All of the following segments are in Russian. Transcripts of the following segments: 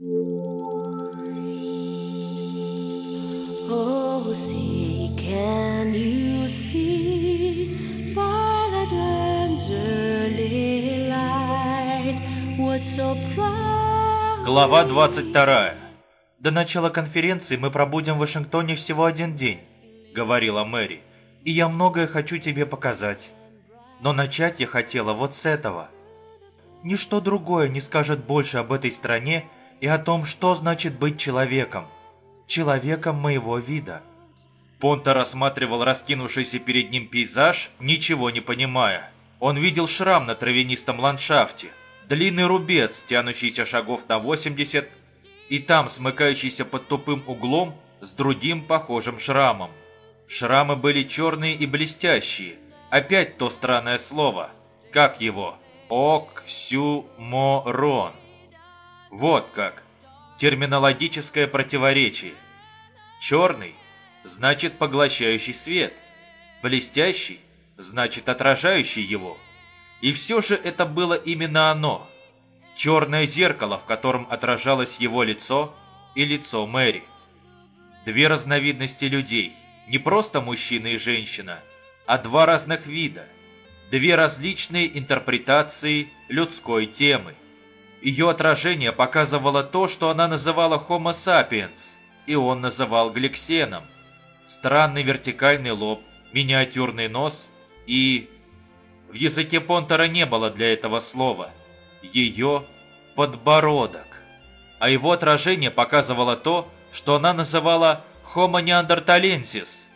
Oh, see, can? Глава 22. До начала конференции мы пробудем в Вашингтоне всего один день, говорила Мэри, и я многое хочу тебе показать. Но начать я хотела вот с этого. Ничто другое не скажет больше об этой стране и о том, что значит быть человеком. Человеком моего вида. Понта рассматривал раскинувшийся перед ним пейзаж, ничего не понимая. Он видел шрам на травянистом ландшафте, длинный рубец, тянущийся шагов на 80, и там смыкающийся под тупым углом с другим похожим шрамом. Шрамы были черные и блестящие. Опять то странное слово. Как его? Оксюморон. Вот как. Терминологическое противоречие. Черный значит поглощающий свет. Блестящий значит отражающий его. И все же это было именно оно. Черное зеркало, в котором отражалось его лицо и лицо Мэри. Две разновидности людей. Не просто мужчина и женщина, а два разных вида. Две различные интерпретации людской темы. Ее отражение показывало то, что она называла Homo sapiens, и он называл гликсеном. Странный вертикальный лоб, миниатюрный нос и... В языке Понтера не было для этого слова. Ее подбородок. А его отражение показывало то, что она называла Homo neanderthalensis,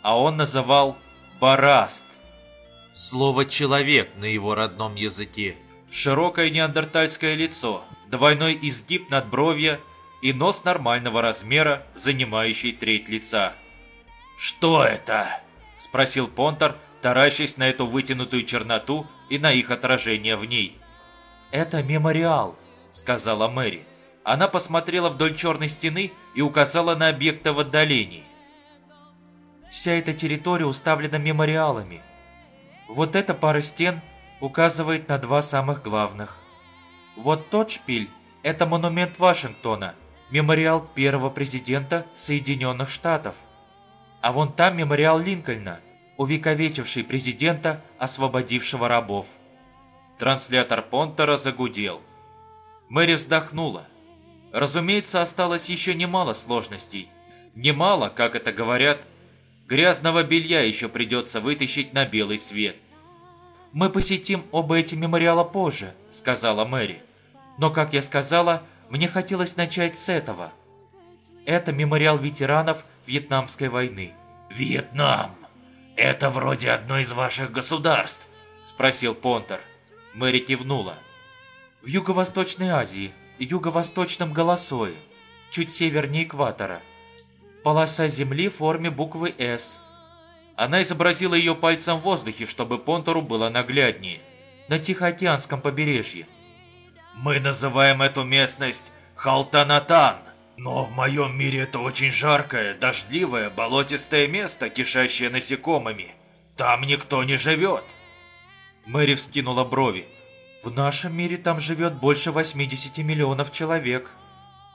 а он называл Бараст. Слово «человек» на его родном языке. Широкое неандертальское лицо, двойной изгиб надбровья и нос нормального размера, занимающий треть лица. «Что это?» – спросил Понтер, таращась на эту вытянутую черноту и на их отражение в ней. «Это мемориал», – сказала Мэри. Она посмотрела вдоль черной стены и указала на объекты в отдалении. «Вся эта территория уставлена мемориалами. Вот эта пара стен указывает на два самых главных. Вот тот шпиль – это монумент Вашингтона, мемориал первого президента Соединенных Штатов. А вон там мемориал Линкольна, увековечивший президента, освободившего рабов. Транслятор Понтера загудел. Мэри вздохнула. Разумеется, осталось еще немало сложностей. Немало, как это говорят, грязного белья еще придется вытащить на белый свет. «Мы посетим оба эти мемориала позже», — сказала Мэри. «Но, как я сказала, мне хотелось начать с этого. Это мемориал ветеранов Вьетнамской войны». «Вьетнам! Это вроде одно из ваших государств?» – спросил Понтер. Мэри кивнула. «В Юго-Восточной Азии, Юго-Восточном Голосое, чуть севернее экватора. Полоса земли в форме буквы «С». Она изобразила ее пальцем в воздухе, чтобы Понтеру было нагляднее. На Тихоокеанском побережье. «Мы называем эту местность Халтанатан, но в моем мире это очень жаркое, дождливое, болотистое место, кишащее насекомыми. Там никто не живет». Мэри вскинула брови. «В нашем мире там живет больше 80 миллионов человек».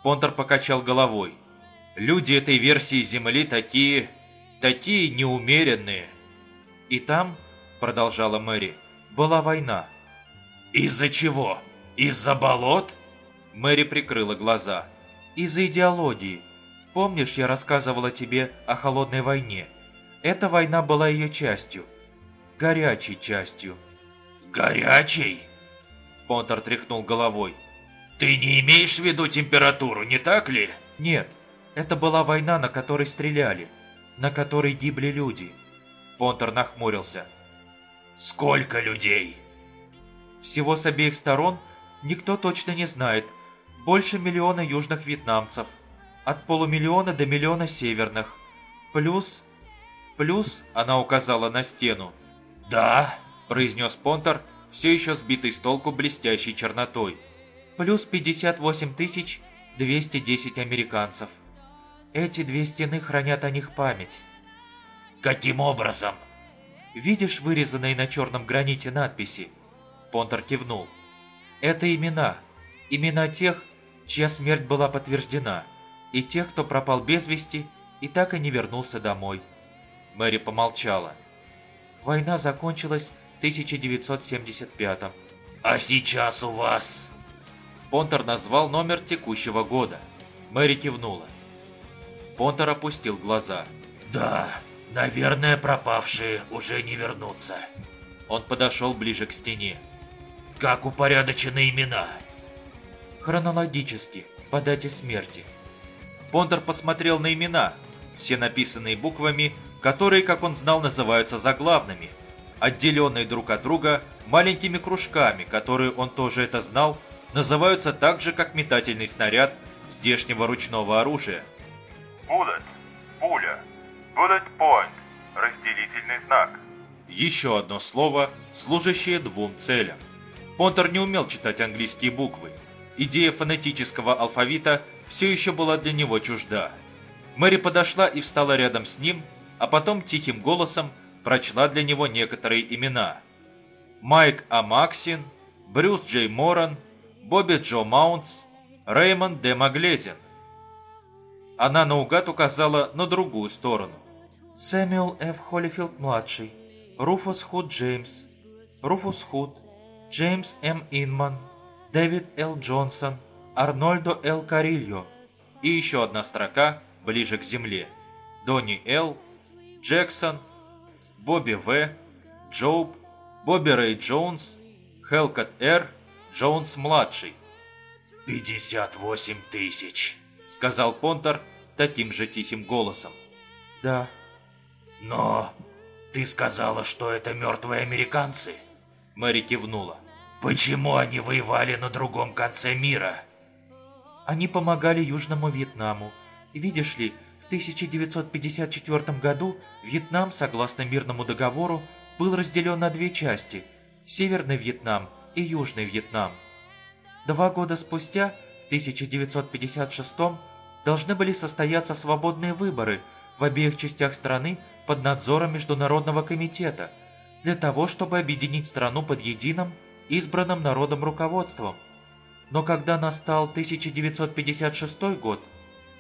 Понтер покачал головой. «Люди этой версии Земли такие... такие неумеренные». «И там, — продолжала Мэри, — была война». «Из-за чего? Из-за болот?» Мэри прикрыла глаза. «Из-за идеологии. Помнишь, я рассказывала тебе о холодной войне? Эта война была ее частью. Горячей частью». «Горячий?» Понтер тряхнул головой. «Ты не имеешь в виду температуру, не так ли?» «Нет, это была война, на которой стреляли, на которой гибли люди». Понтер нахмурился. «Сколько людей?» «Всего с обеих сторон никто точно не знает. Больше миллиона южных вьетнамцев. От полумиллиона до миллиона северных. Плюс... Плюс, она указала на стену. «Да?» – произнес Понтер, все еще сбитый с толку блестящей чернотой. Плюс 58 тысяч 210 американцев. Эти две стены хранят о них память. «Каким образом?» «Видишь вырезанные на черном граните надписи?» Понтер кивнул. «Это имена. Имена тех, чья смерть была подтверждена, и тех, кто пропал без вести и так и не вернулся домой. Мэри помолчала. Война закончилась в 1975 «А сейчас у вас?» Понтер назвал номер текущего года. Мэри кивнула. Понтер опустил глаза. «Да, наверное, пропавшие уже не вернутся». Он подошел ближе к стене. «Как упорядочены имена?» «Хронологически, по дате смерти». Понтер посмотрел на имена, все написанные буквами, которые, как он знал, называются заглавными, отделенные друг от друга маленькими кружками, которые он тоже это знал, называются так же, как метательный снаряд здешнего ручного оружия. Bullet – пуля. Bullet point – разделительный знак. Еще одно слово, служащее двум целям. Понтер не умел читать английские буквы. Идея фонетического алфавита все еще была для него чужда. Мэри подошла и встала рядом с ним, а потом тихим голосом прочла для него некоторые имена. Майк А. Максин, Брюс Джей Моран, Бобби Джо Маунтс, Реймонд Д. Маглезин. Она наугад указала на другую сторону. Сэмюэл Ф. Холлифилд-младший, Руфус Худ Джеймс, Руфус Худ, Джеймс М. Инман, Дэвид Л. Джонсон, Арнольдо Л. Карильо. И еще одна строка ближе к земле. Донни Л., Джексон, Бобби В., Джоуб, Бобби Рэй Джонс, Хелкот Р., Джонс-младший. «Пятьдесят восемь тысяч», — сказал Понтер таким же тихим голосом. «Да». «Но ты сказала, что это мертвые американцы?» Мэри кивнула. «Почему они воевали на другом конце мира?» «Они помогали Южному Вьетнаму. Видишь ли, в 1954 году Вьетнам, согласно мирному договору, был разделен на две части – Северный Вьетнам и Южный Вьетнам. Два года спустя, 1956 должны были состояться свободные выборы в обеих частях страны под надзором Международного комитета для того, чтобы объединить страну под единым, избранным народом руководством. Но когда настал 1956 год,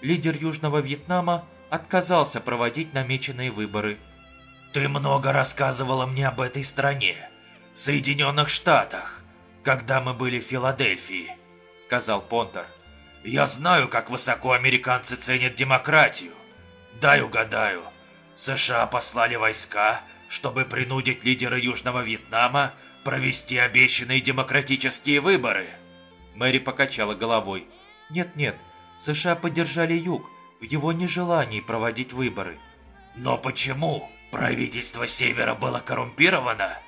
лидер Южного Вьетнама отказался проводить намеченные выборы. «Ты много рассказывала мне об этой стране, Соединенных Штатах, когда мы были в Филадельфии», — сказал Понтер. «Я знаю, как высоко американцы ценят демократию. Дай угадаю, США послали войска, чтобы принудить лидера Южного Вьетнама провести обещанные демократические выборы». Мэри покачала головой. «Нет-нет, США поддержали Юг в его нежелании проводить выборы. Но почему? Правительство Севера было коррумпировано?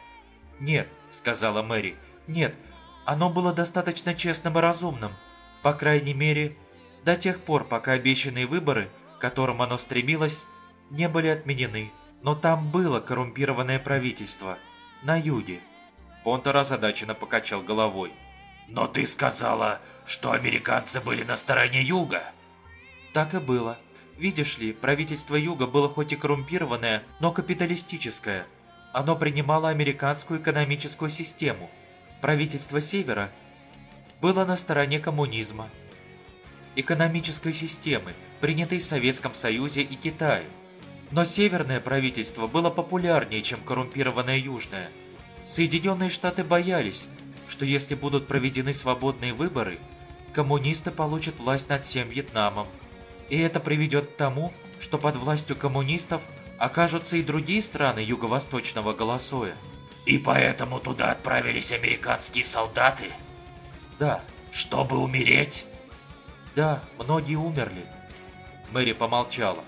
Нет, сказала Мэри. Нет, оно было достаточно честным и разумным. По крайней мере, до тех пор, пока обещанные выборы, к которым оно стремилось, не были отменены. Но там было коррумпированное правительство. На юге. Понтер озадаченно покачал головой. «Но ты сказала, что американцы были на стороне Юга?» Так и было. Видишь ли, правительство Юга было хоть и коррумпированное, но капиталистическое. Оно принимало американскую экономическую систему. Правительство Севера было на стороне коммунизма. Экономической системы, принятой в Советском Союзе и Китае. Но северное правительство было популярнее, чем коррумпированное южное. Соединенные Штаты боялись, что если будут проведены свободные выборы, коммунисты получат власть над всем Вьетнамом. И это приведет к тому, что под властью коммунистов окажутся и другие страны Юго-Восточного Голосоя. И поэтому туда отправились американские солдаты? Да. Чтобы умереть? Да, многие умерли. Мэри помолчала.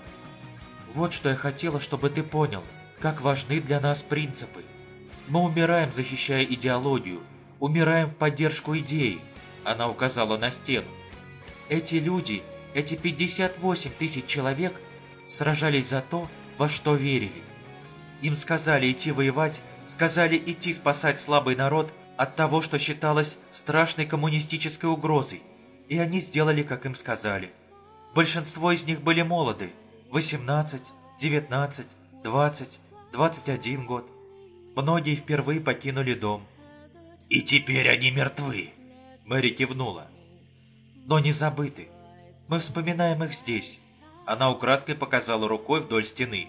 Вот что я хотела, чтобы ты понял, как важны для нас принципы. Мы умираем, защищая идеологию, умираем в поддержку идеи. Она указала на стену. Эти люди, эти 58 тысяч человек, сражались за то, во что верили. Им сказали идти воевать, сказали идти спасать слабый народ от того, что считалось страшной коммунистической угрозой, и они сделали, как им сказали. Большинство из них были молоды, 18, 19, 20, 21 год. Многие впервые покинули дом. «И теперь они мертвы», Мэри кивнула. но не забыты. Мы вспоминаем их здесь». Она украдкой показала рукой вдоль стены.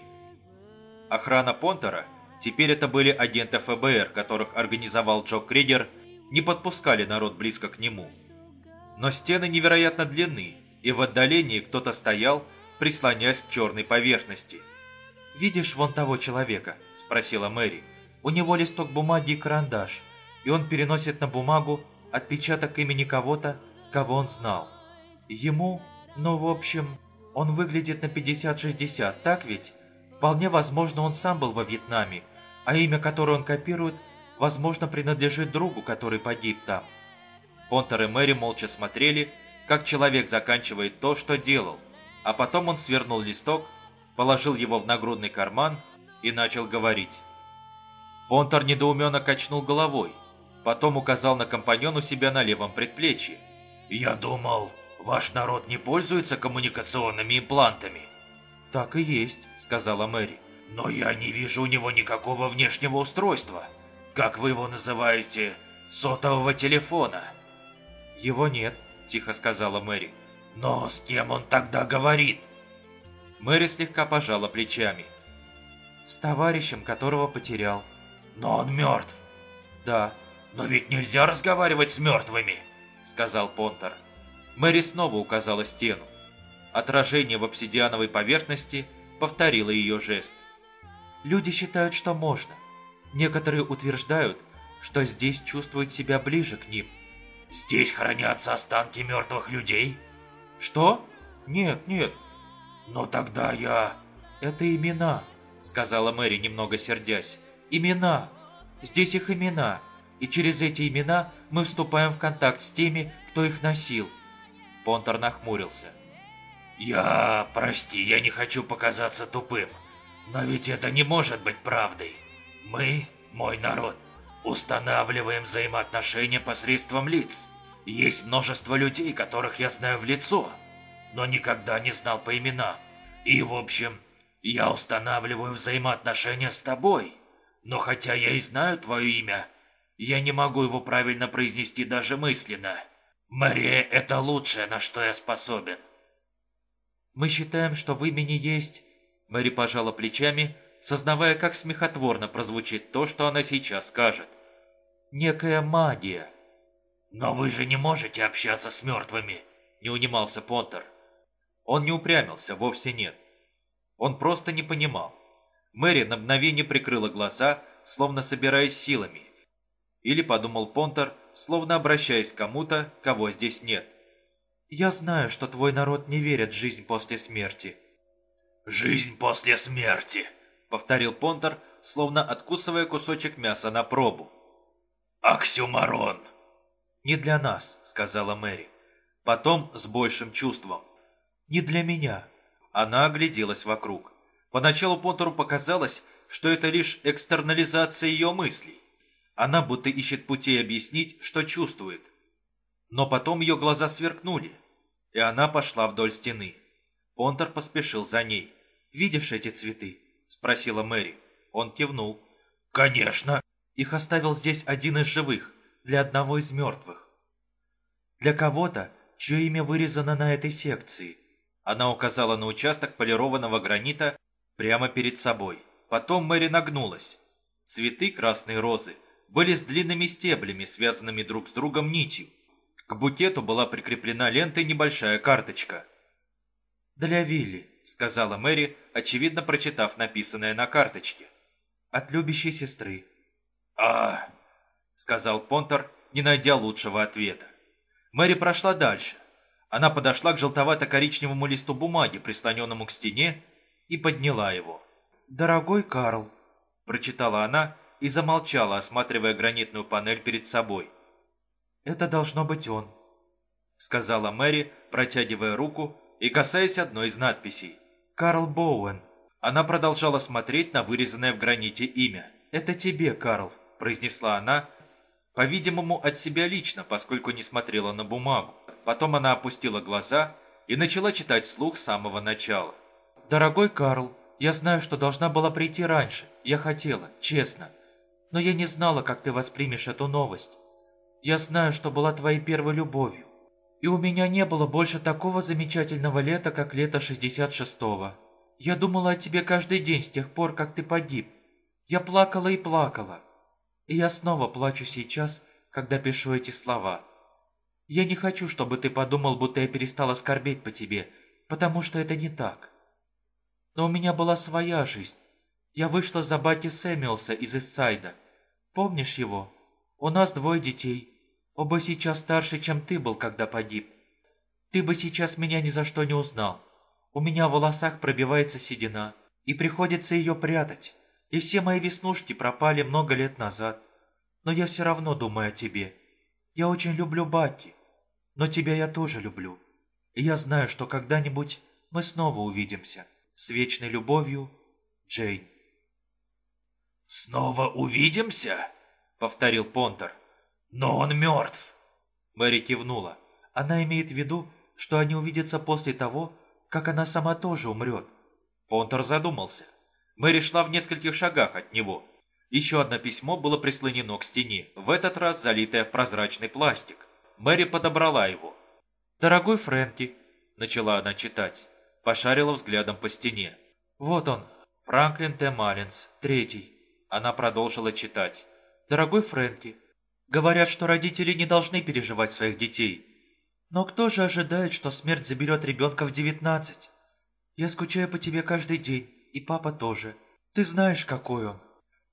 Охрана Понтера, теперь это были агенты ФБР, которых организовал Джо Кригер, не подпускали народ близко к нему. Но стены невероятно длинны, и в отдалении кто-то стоял, прислонясь к черной поверхности. «Видишь вон того человека?» – спросила Мэри. «У него листок бумаги и карандаш, и он переносит на бумагу отпечаток имени кого-то, кого он знал. Ему, ну в общем, он выглядит на 50-60, так ведь? Вполне возможно, он сам был во Вьетнаме, а имя, которое он копирует, возможно, принадлежит другу, который погиб там. Понтер и Мэри молча смотрели, как человек заканчивает то, что делал, а потом он свернул листок, положил его в нагрудный карман и начал говорить. Понтер недоуменно качнул головой, потом указал на компаньон у себя на левом предплечье. «Я думал, Ваш народ не пользуется коммуникационными имплантами?» «Так и есть», — сказала Мэри. «Но я не вижу у него никакого внешнего устройства. Как вы его называете? Сотового телефона?» «Его нет», — тихо сказала Мэри. «Но с кем он тогда говорит?» Мэри слегка пожала плечами. «С товарищем, которого потерял». «Но он мертв». «Да». «Но ведь нельзя разговаривать с мертвыми», — сказал Понтер. Мэри снова указала стену. Отражение в обсидиановой поверхности повторило ее жест. Люди считают, что можно. Некоторые утверждают, что здесь чувствуют себя ближе к ним. Здесь хранятся останки мертвых людей? Что? Нет, нет. Но тогда я... Это имена, сказала Мэри, немного сердясь. Имена. Здесь их имена. И через эти имена мы вступаем в контакт с теми, кто их носил. Понтер нахмурился. «Я... прости, я не хочу показаться тупым, но ведь это не может быть правдой. Мы, мой народ, устанавливаем взаимоотношения посредством лиц. Есть множество людей, которых я знаю в лицо, но никогда не знал по именам. И, в общем, я устанавливаю взаимоотношения с тобой. Но хотя я и знаю твое имя, я не могу его правильно произнести даже мысленно. Мария – это лучшее, на что я способен. Мы считаем, что в имени есть... Мэри пожала плечами, сознавая, как смехотворно прозвучит то, что она сейчас скажет. Некая магия. Но вы же не можете общаться с мертвыми, не унимался Понтер. Он не упрямился, вовсе нет. Он просто не понимал. Мэри на мгновение прикрыла глаза, словно собираясь силами. Или, подумал Понтер, словно обращаясь к кому-то, кого здесь нет. «Я знаю, что твой народ не верит в жизнь после смерти». «Жизнь после смерти», — повторил Понтер, словно откусывая кусочек мяса на пробу. «Оксюмарон!» «Не для нас», — сказала Мэри. Потом с большим чувством. «Не для меня». Она огляделась вокруг. Поначалу Понтеру показалось, что это лишь экстернализация ее мыслей. Она будто ищет путей объяснить, что чувствует. Но потом ее глаза сверкнули, и она пошла вдоль стены. Понтер поспешил за ней. «Видишь эти цветы?» – спросила Мэри. Он кивнул. «Конечно!» Их оставил здесь один из живых, для одного из мертвых. Для кого-то, чье имя вырезано на этой секции. Она указала на участок полированного гранита прямо перед собой. Потом Мэри нагнулась. Цветы красной розы – были с длинными стеблями, связанными друг с другом нитью. К букету была прикреплена лентой небольшая карточка. «Для Вилли», — сказала Мэри, очевидно прочитав написанное на карточке. «От любящей сестры». «А...» — сказал Понтер, не найдя лучшего ответа. Мэри прошла дальше. Она подошла к желтовато-коричневому листу бумаги, прислоненному к стене, и подняла его. «Дорогой Карл», — прочитала она, и замолчала, осматривая гранитную панель перед собой. «Это должно быть он», — сказала Мэри, протягивая руку и касаясь одной из надписей. «Карл Боуэн». Она продолжала смотреть на вырезанное в граните имя. «Это тебе, Карл», — произнесла она, по-видимому, от себя лично, поскольку не смотрела на бумагу. Потом она опустила глаза и начала читать слух с самого начала. «Дорогой Карл, я знаю, что должна была прийти раньше. Я хотела, честно но я не знала, как ты воспримешь эту новость. Я знаю, что была твоей первой любовью. И у меня не было больше такого замечательного лета, как лето 66-го. Я думала о тебе каждый день с тех пор, как ты погиб. Я плакала и плакала. И я снова плачу сейчас, когда пишу эти слова. Я не хочу, чтобы ты подумал, будто я перестала скорбеть по тебе, потому что это не так. Но у меня была своя жизнь. Я вышла за Баки Сэмюэлса из Иссайда. Помнишь его? У нас двое детей. Оба сейчас старше, чем ты был, когда погиб. Ты бы сейчас меня ни за что не узнал. У меня в волосах пробивается седина, и приходится ее прятать. И все мои веснушки пропали много лет назад. Но я все равно думаю о тебе. Я очень люблю Баки, но тебя я тоже люблю. И я знаю, что когда-нибудь мы снова увидимся. С вечной любовью, Джейн. «Снова увидимся?» — повторил Понтер. «Но он мертв!» Мэри кивнула. Она имеет в виду, что они увидятся после того, как она сама тоже умрет. Понтер задумался. Мэри шла в нескольких шагах от него. Еще одно письмо было прислонено к стене, в этот раз залитое в прозрачный пластик. Мэри подобрала его. «Дорогой Фрэнки», — начала она читать, пошарила взглядом по стене. «Вот он, Франклин Т. Маллинс, третий». Она продолжила читать. «Дорогой Фрэнки, говорят, что родители не должны переживать своих детей. Но кто же ожидает, что смерть заберет ребенка в девятнадцать? Я скучаю по тебе каждый день, и папа тоже. Ты знаешь, какой он.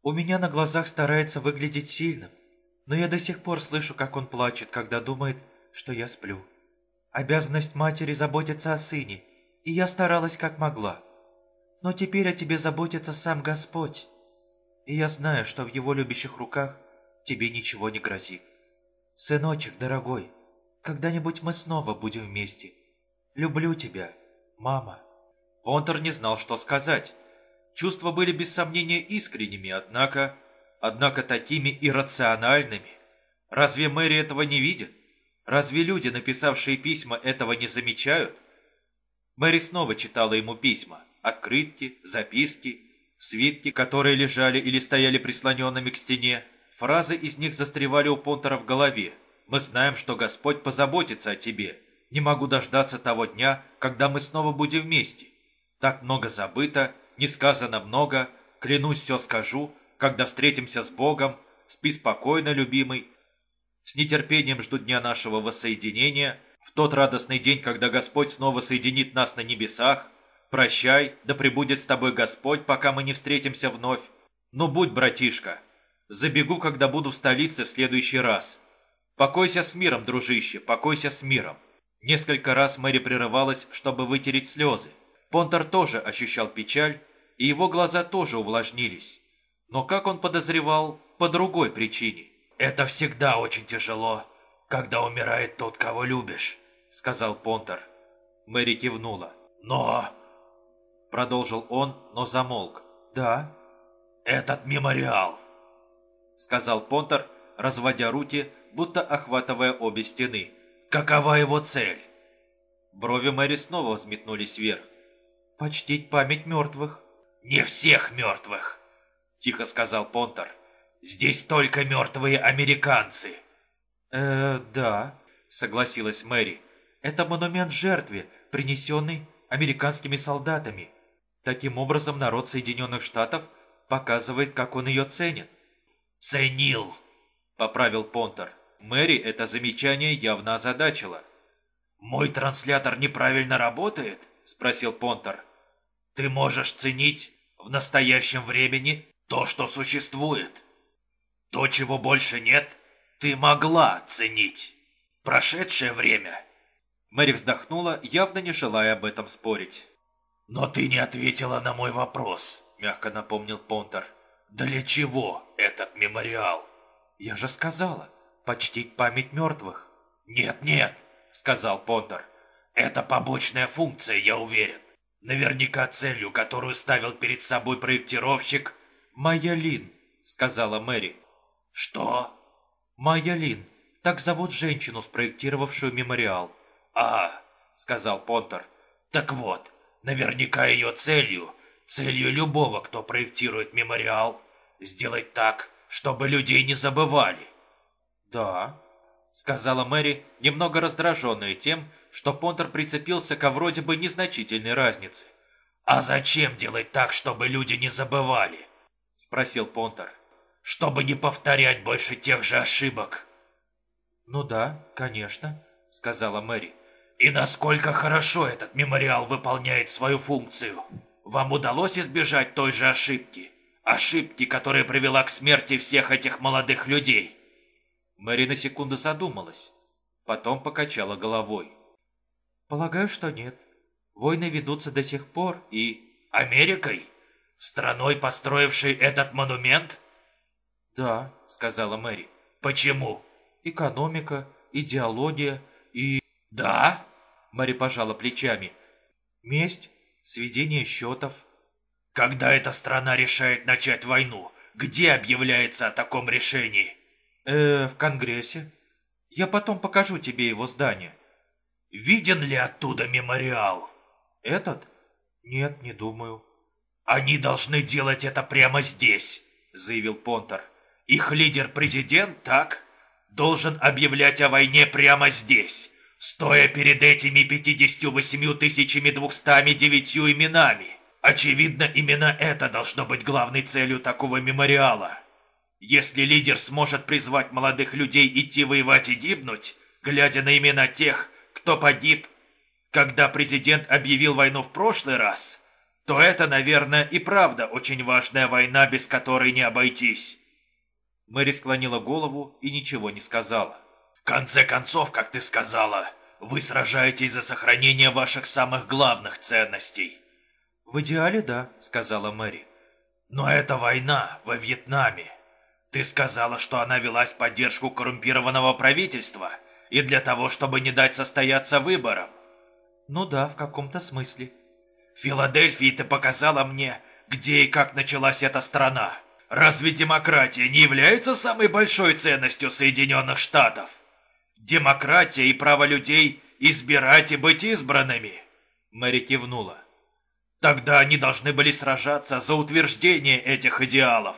У меня на глазах старается выглядеть сильным, но я до сих пор слышу, как он плачет, когда думает, что я сплю. Обязанность матери заботиться о сыне, и я старалась как могла. Но теперь о тебе заботится сам Господь и я знаю, что в его любящих руках тебе ничего не грозит. Сыночек, дорогой, когда-нибудь мы снова будем вместе. Люблю тебя, мама». Понтер не знал, что сказать. Чувства были без сомнения искренними, однако... Однако такими иррациональными. Разве Мэри этого не видит? Разве люди, написавшие письма, этого не замечают? Мэри снова читала ему письма, открытки, записки, Свитки, которые лежали или стояли прислоненными к стене, фразы из них застревали у Понтера в голове. «Мы знаем, что Господь позаботится о тебе. Не могу дождаться того дня, когда мы снова будем вместе. Так много забыто, не сказано много, клянусь, все скажу, когда встретимся с Богом. Спи спокойно, любимый. С нетерпением жду дня нашего воссоединения, в тот радостный день, когда Господь снова соединит нас на небесах, Прощай, да пребудет с тобой Господь, пока мы не встретимся вновь. Ну будь, братишка, забегу, когда буду в столице в следующий раз. Покойся с миром, дружище, покойся с миром. Несколько раз Мэри прерывалась, чтобы вытереть слезы. Понтер тоже ощущал печаль, и его глаза тоже увлажнились. Но, как он подозревал, по другой причине. «Это всегда очень тяжело, когда умирает тот, кого любишь», — сказал Понтер. Мэри кивнула. «Но Продолжил он, но замолк. «Да?» «Этот мемориал», — сказал Понтер, разводя руки, будто охватывая обе стены. «Какова его цель?» Брови Мэри снова взметнулись вверх. «Почтить память мертвых». «Не всех мертвых», — тихо сказал Понтер. «Здесь только мертвые американцы». «Э, да», — согласилась Мэри. «Это монумент жертве, принесенный американскими солдатами. Таким образом, народ Соединенных Штатов показывает, как он ее ценит. «Ценил!» – поправил Понтер. Мэри это замечание явно озадачило. «Мой транслятор неправильно работает?» – спросил Понтер. «Ты можешь ценить в настоящем времени то, что существует. То, чего больше нет, ты могла ценить. Прошедшее время». Мэри вздохнула, явно не желая об этом спорить. «Но ты не ответила на мой вопрос», — мягко напомнил Понтер. «Для чего этот мемориал?» «Я же сказала, почтить память мертвых». «Нет-нет», — сказал Понтер. «Это побочная функция, я уверен. Наверняка целью, которую ставил перед собой проектировщик...» «Майя Лин», — сказала Мэри. «Что?» «Майя Лин. Так зовут женщину, спроектировавшую мемориал». «А», — сказал Понтер. «Так вот, Наверняка ее целью, целью любого, кто проектирует мемориал, сделать так, чтобы людей не забывали. Да, сказала Мэри, немного раздраженная тем, что Понтер прицепился ко вроде бы незначительной разнице. «А зачем делать так, чтобы люди не забывали?» – спросил Понтер. «Чтобы не повторять больше тех же ошибок». «Ну да, конечно», – сказала Мэри. «И насколько хорошо этот мемориал выполняет свою функцию? Вам удалось избежать той же ошибки? Ошибки, которая привела к смерти всех этих молодых людей?» Мэри на секунду задумалась, потом покачала головой. «Полагаю, что нет. Войны ведутся до сих пор и...» «Америкой? Страной, построившей этот монумент?» «Да», — сказала Мэри. «Почему?» «Экономика, идеология и...» «Да?» — Мэри пожала плечами. «Месть, сведение счетов». «Когда эта страна решает начать войну, где объявляется о таком решении?» «Э, в Конгрессе. Я потом покажу тебе его здание». «Виден ли оттуда мемориал?» «Этот? Нет, не думаю». «Они должны делать это прямо здесь», — заявил Понтер. «Их лидер-президент, так? Должен объявлять о войне прямо здесь, стоя перед этими 58 209 именами. Очевидно, именно это должно быть главной целью такого мемориала. Если лидер сможет призвать молодых людей идти воевать и гибнуть, глядя на имена тех, кто погиб, когда президент объявил войну в прошлый раз, то это, наверное, и правда очень важная война, без которой не обойтись. Мэри склонила голову и ничего не сказала. В конце концов, как ты сказала, вы сражаетесь за сохранение ваших самых главных ценностей. В идеале, да, сказала Мэри. Но это война во Вьетнаме. Ты сказала, что она велась в поддержку коррумпированного правительства и для того, чтобы не дать состояться выборам. Ну да, в каком-то смысле. В Филадельфии ты показала мне, где и как началась эта страна. Разве демократия не является самой большой ценностью Соединенных Штатов? Демократия и право людей избирать и быть избранными. Мэри кивнула. Тогда они должны были сражаться за утверждение этих идеалов.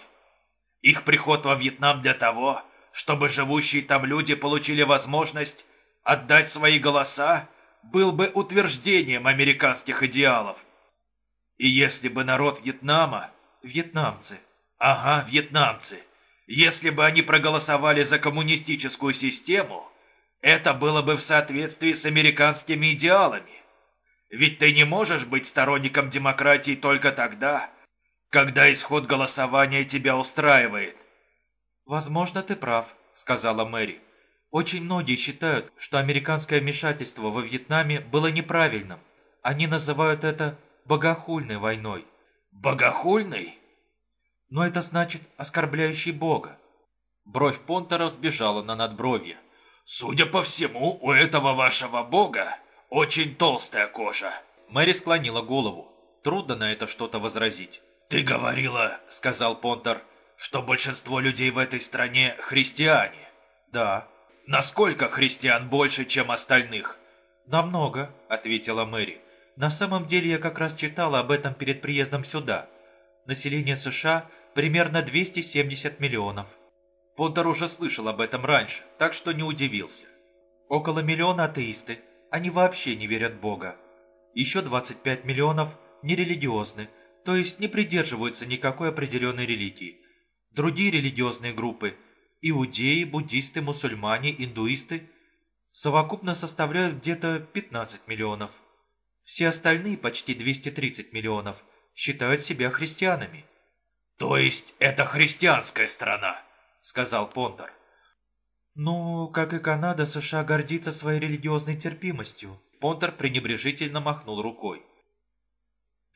Их приход во Вьетнам для того, чтобы живущие там люди получили возможность отдать свои голоса, был бы утверждением американских идеалов. И если бы народ Вьетнама, вьетнамцы, ага, вьетнамцы, если бы они проголосовали за коммунистическую систему, это было бы в соответствии с американскими идеалами. Ведь ты не можешь быть сторонником демократии только тогда, когда исход голосования тебя устраивает. Возможно, ты прав, сказала Мэри. Очень многие считают, что американское вмешательство во Вьетнаме было неправильным. Они называют это богохульной войной. Богохульной? Но это значит оскорбляющий Бога. Бровь Понтера сбежала на надбровье. Судя по всему, у этого вашего бога очень толстая кожа. Мэри склонила голову. Трудно на это что-то возразить. «Ты говорила, — сказал Понтер, — что большинство людей в этой стране христиане». «Да». «Насколько христиан больше, чем остальных?» «Намного», — ответила Мэри. «На самом деле я как раз читала об этом перед приездом сюда. Население США примерно 270 миллионов. Понтер уже слышал об этом раньше, так что не удивился. Около миллиона атеисты. Они вообще не верят Бога. Еще 25 миллионов нерелигиозны, то есть не придерживаются никакой определенной религии. Другие религиозные группы – иудеи, буддисты, мусульмане, индуисты – совокупно составляют где-то 15 миллионов. Все остальные, почти 230 миллионов, считают себя христианами. «То есть это христианская страна?» — сказал Понтер. «Ну, как и Канада, США гордится своей религиозной терпимостью». Понтер пренебрежительно махнул рукой.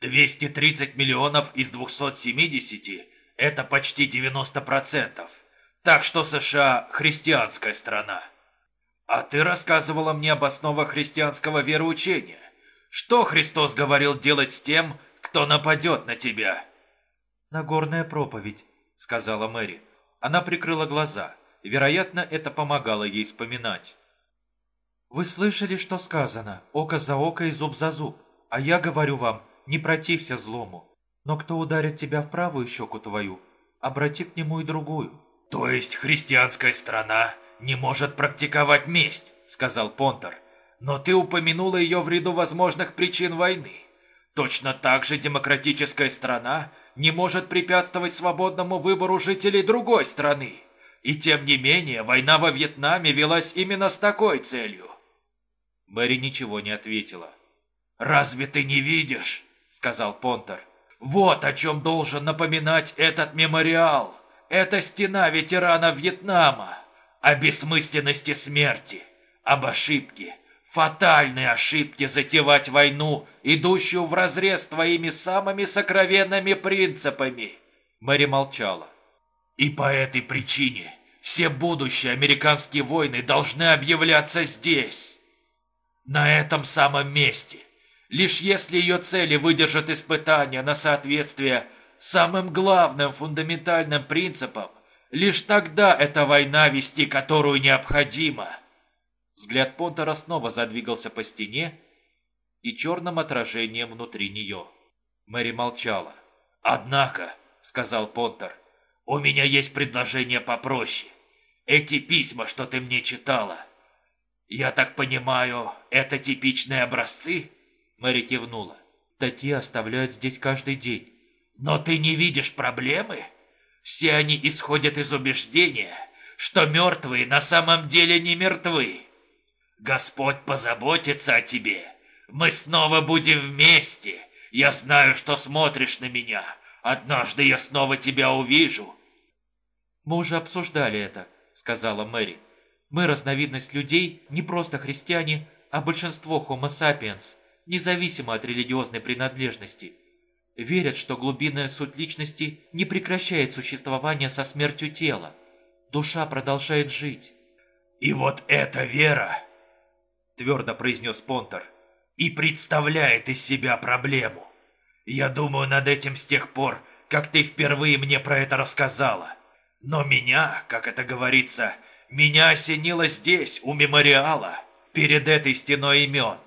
230 миллионов из 270 – это почти 90%. Так что США – христианская страна. А ты рассказывала мне об основах христианского вероучения. Что Христос говорил делать с тем, кто нападет на тебя? «Нагорная проповедь», — сказала Мэри. Она прикрыла глаза. Вероятно, это помогало ей вспоминать. «Вы слышали, что сказано? Око за око и зуб за зуб. А я говорю вам, не протився злому. Но кто ударит тебя в правую щеку твою, обрати к нему и другую». «То есть христианская страна не может практиковать месть», — сказал Понтер. «Но ты упомянула ее в ряду возможных причин войны. Точно так же демократическая страна не может препятствовать свободному выбору жителей другой страны. И тем не менее, война во Вьетнаме велась именно с такой целью». Мэри ничего не ответила. «Разве ты не видишь?» — сказал Понтер. «Вот о чем должен напоминать этот мемориал. Это стена ветерана Вьетнама. О бессмысленности смерти, об ошибке, фатальной ошибке затевать войну, идущую вразрез с твоими самыми сокровенными принципами». Мэри молчала. «И по этой причине все будущие американские войны должны объявляться здесь, на этом самом месте» лишь если ее цели выдержат испытания на соответствие самым главным фундаментальным принципам, лишь тогда эта война вести которую необходимо. Взгляд Понтера снова задвигался по стене и черным отражением внутри нее. Мэри молчала. «Однако», — сказал Понтер, — «у меня есть предложение попроще. Эти письма, что ты мне читала, я так понимаю, это типичные образцы?» Мэри кивнула. Такие оставляют здесь каждый день. Но ты не видишь проблемы? Все они исходят из убеждения, что мертвые на самом деле не мертвы. Господь позаботится о тебе. Мы снова будем вместе. Я знаю, что смотришь на меня. Однажды я снова тебя увижу. Мы уже обсуждали это, сказала Мэри. Мы разновидность людей, не просто христиане, а большинство homo sapiens – независимо от религиозной принадлежности. Верят, что глубинная суть личности не прекращает существование со смертью тела. Душа продолжает жить. «И вот эта вера», – твердо произнес Понтер, – «и представляет из себя проблему. Я думаю над этим с тех пор, как ты впервые мне про это рассказала. Но меня, как это говорится, меня осенило здесь, у мемориала, перед этой стеной имен.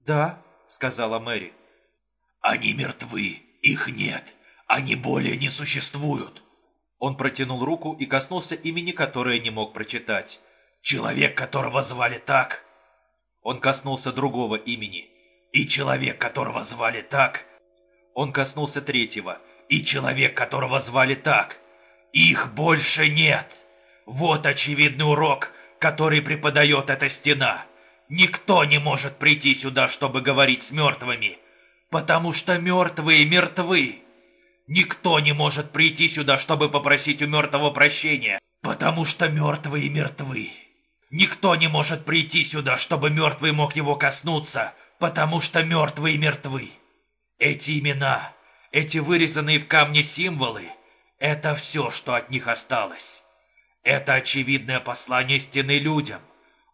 «Да», — сказала Мэри. «Они мертвы. Их нет. Они более не существуют». Он протянул руку и коснулся имени, которое не мог прочитать. «Человек, которого звали так». Он коснулся другого имени. «И человек, которого звали так». Он коснулся третьего. «И человек, которого звали так». «Их больше нет». Вот очевидный урок, который преподает эта стена. Никто не может прийти сюда, чтобы говорить с мертвыми, потому что мертвые мертвы. Никто не может прийти сюда, чтобы попросить у мертвого прощения, потому что мертвые мертвы. Никто не может прийти сюда, чтобы мертвый мог его коснуться, потому что мертвые мертвы. Эти имена, эти вырезанные в камне символы, это все, что от них осталось. Это очевидное послание стены людям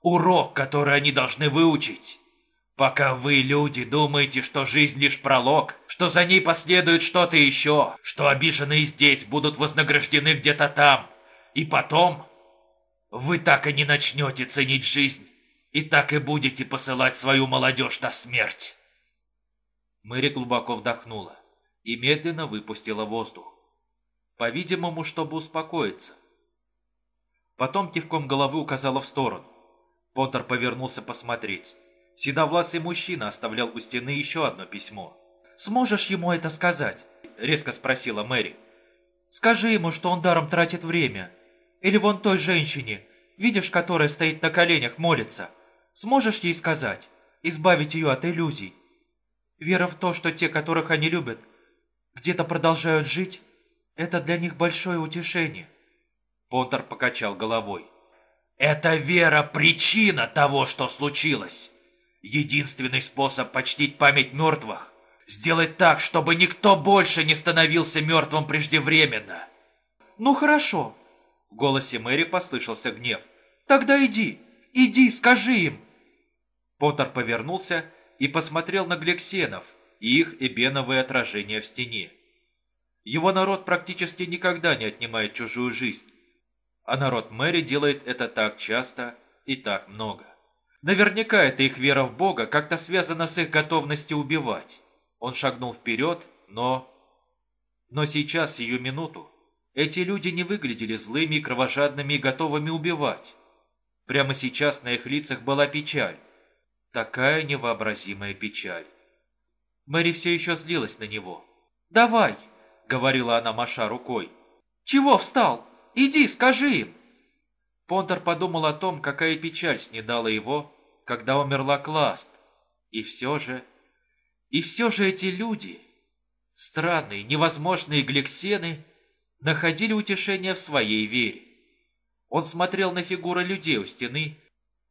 урок, который они должны выучить. Пока вы, люди, думаете, что жизнь лишь пролог, что за ней последует что-то еще, что обиженные здесь будут вознаграждены где-то там, и потом вы так и не начнете ценить жизнь, и так и будете посылать свою молодежь на смерть. Мэри глубоко вдохнула и медленно выпустила воздух. По-видимому, чтобы успокоиться. Потом кивком головы указала в сторону. Поттер повернулся посмотреть. Седовласый мужчина оставлял у стены еще одно письмо. «Сможешь ему это сказать?» – резко спросила Мэри. «Скажи ему, что он даром тратит время. Или вон той женщине, видишь, которая стоит на коленях, молится. Сможешь ей сказать? Избавить ее от иллюзий? Вера в то, что те, которых они любят, где-то продолжают жить, это для них большое утешение». Понтер покачал головой. Эта вера – причина того, что случилось. Единственный способ почтить память мертвых – сделать так, чтобы никто больше не становился мертвым преждевременно. «Ну хорошо», – в голосе Мэри послышался гнев. «Тогда иди, иди, скажи им». Поттер повернулся и посмотрел на Глексенов и их эбеновые отражения в стене. Его народ практически никогда не отнимает чужую жизнь а народ Мэри делает это так часто и так много. Наверняка это их вера в Бога как-то связана с их готовностью убивать. Он шагнул вперед, но... Но сейчас, сию минуту, Эти люди не выглядели злыми, кровожадными и готовыми убивать. Прямо сейчас на их лицах была печаль. Такая невообразимая печаль. Мэри все еще злилась на него. «Давай!» — говорила она, маша рукой. «Чего встал? Иди, скажи им!» Понтер подумал о том, какая печаль снедала его, когда умерла Класт. И все же... И все же эти люди, странные, невозможные гликсены, находили утешение в своей вере. Он смотрел на фигуры людей у стены,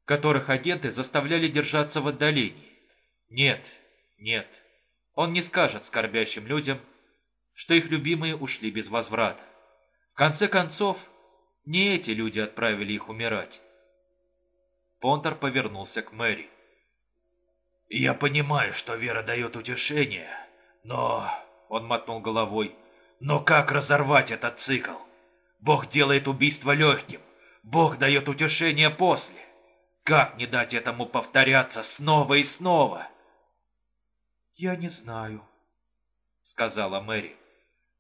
которых агенты заставляли держаться в отдалении. Нет, нет, он не скажет скорбящим людям, что их любимые ушли без возврата. В конце концов, не эти люди отправили их умирать. Понтер повернулся к Мэри. «Я понимаю, что вера дает утешение, но...» Он мотнул головой. «Но как разорвать этот цикл? Бог делает убийство легким. Бог дает утешение после. Как не дать этому повторяться снова и снова?» «Я не знаю», — сказала Мэри.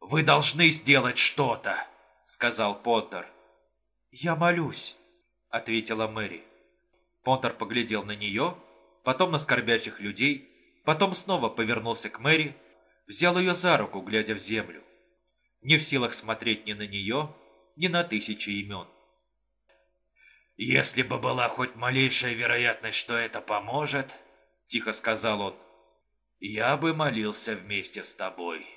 «Вы должны сделать что-то», — сказал Поттер. «Я молюсь», — ответила Мэри. Поттер поглядел на нее, потом на скорбящих людей, потом снова повернулся к Мэри, взял ее за руку, глядя в землю. Не в силах смотреть ни на нее, ни на тысячи имен. «Если бы была хоть малейшая вероятность, что это поможет», — тихо сказал он, — «я бы молился вместе с тобой».